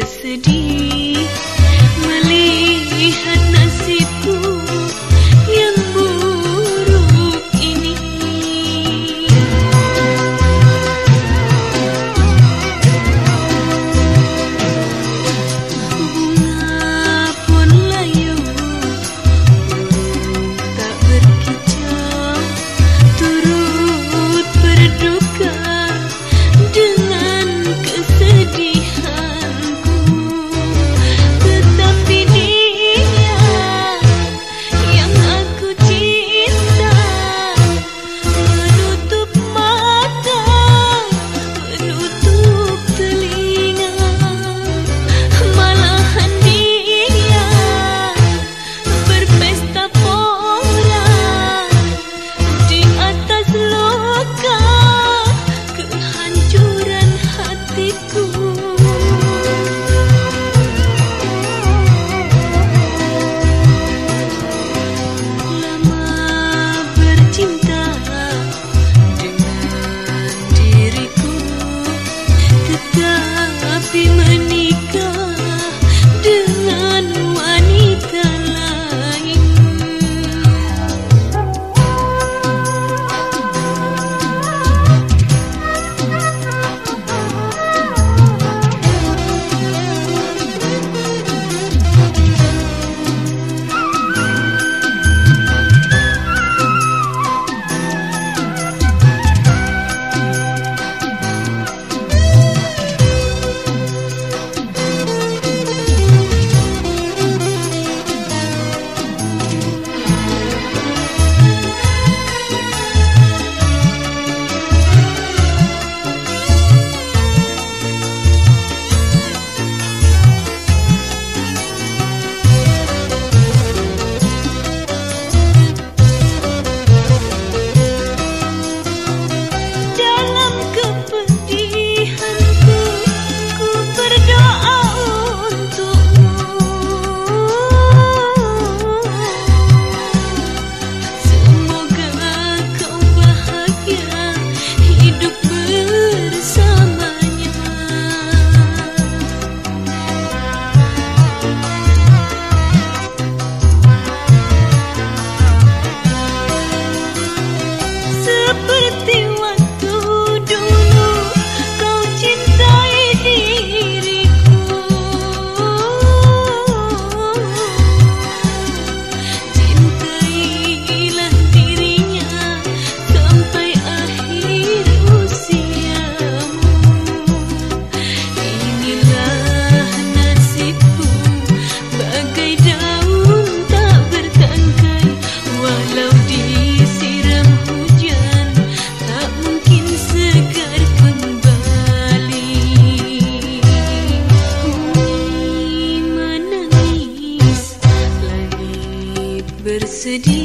city hati menikah துரத்தி bersedih